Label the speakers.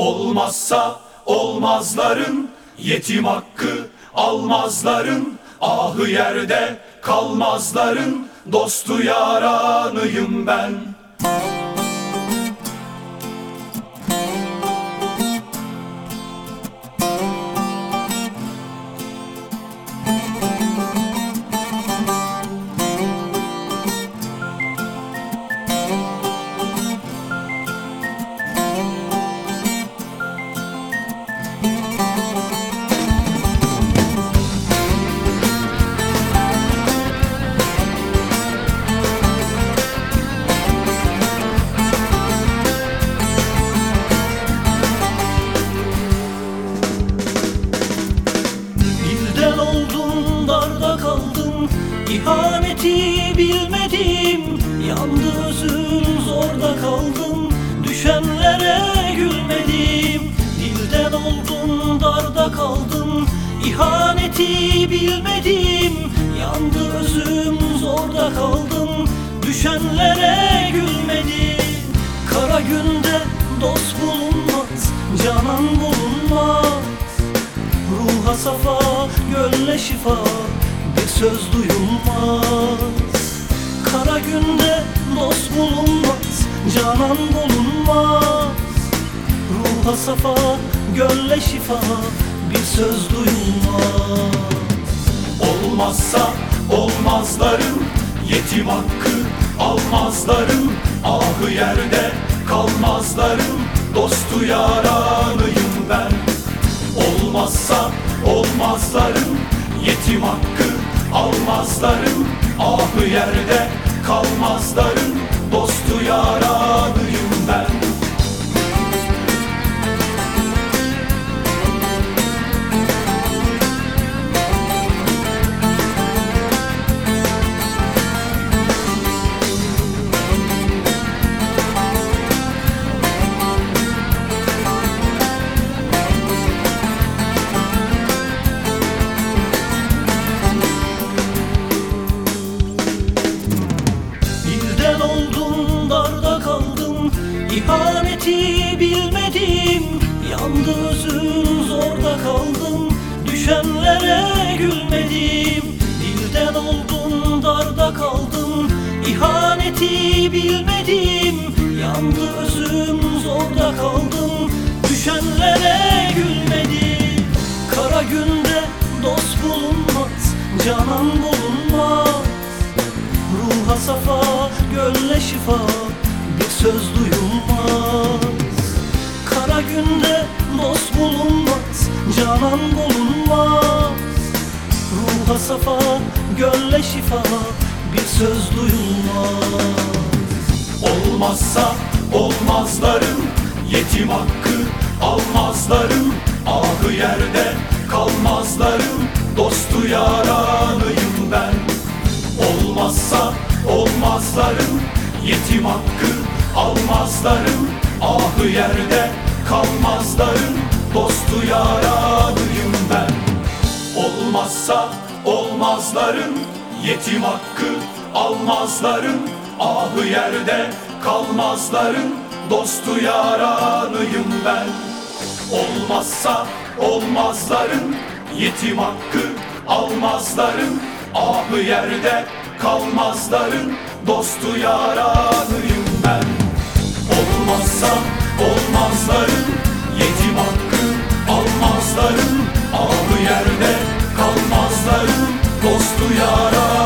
Speaker 1: Olmazsa olmazların yetim hakkı almazların ahı yerde kalmazların dostu yaranıyım ben.
Speaker 2: İhaneti bilmedim. Yandı zorda kaldım. Düşenlere gülmedim. Dilden oldum darda kaldım. İhaneti bilmedim. Yandı zorda kaldım. Düşenlere gülmedim. Kara günde dost bulunmaz Canan bulunmaz. Ruha safa, gönle şifa söz duyulmaz. Kara günde dost bulunmaz Canan bulunmaz. Ruha safa, gönle şifa Bir söz duyulmaz.
Speaker 1: Olmazsa olmazların yetim hakkı almazların ahı yerde kalmazların dostu yaranıyım ben. Olmazsa olmazların yetim hakkı almazların ahı yerde kalmazların dostu yaranıyım
Speaker 2: İhaneti bilmedim. Yandı özüm zorda kaldım Düşenlere gülmedim. Dilden oldum darda kaldım İhaneti bilmedim. Yandı özüm zorda kaldım Düşenlere gülmedim. Kara günde dost bulunmaz Canan bulunmaz. Ruha safa, gönle şifa söz duyulmaz. Kara günde dost bulunmaz Canan bulunmaz. Ruha safa, gönle şifa Bir söz duyulmaz.
Speaker 1: Olmazsa olmazların yetim hakkı almazların. Ahı yerde kalmazların dostu yaranıyım ben. Olmazsa olmazların yetim hakkı almazların ahı yerde kalmazların dostu yaranıyım ben. Olmazsa olmazların yetim hakkı almazların ahı yerde kalmazların dostu yaranıyım ben. Olmazsa olmazların yetim hakkı almazların ahı yerde kalmazların dostu yaranıyım ben. Olmazsa olmazların yetim hakkı almazların ahı yerde kalmazların dostu yaranıyım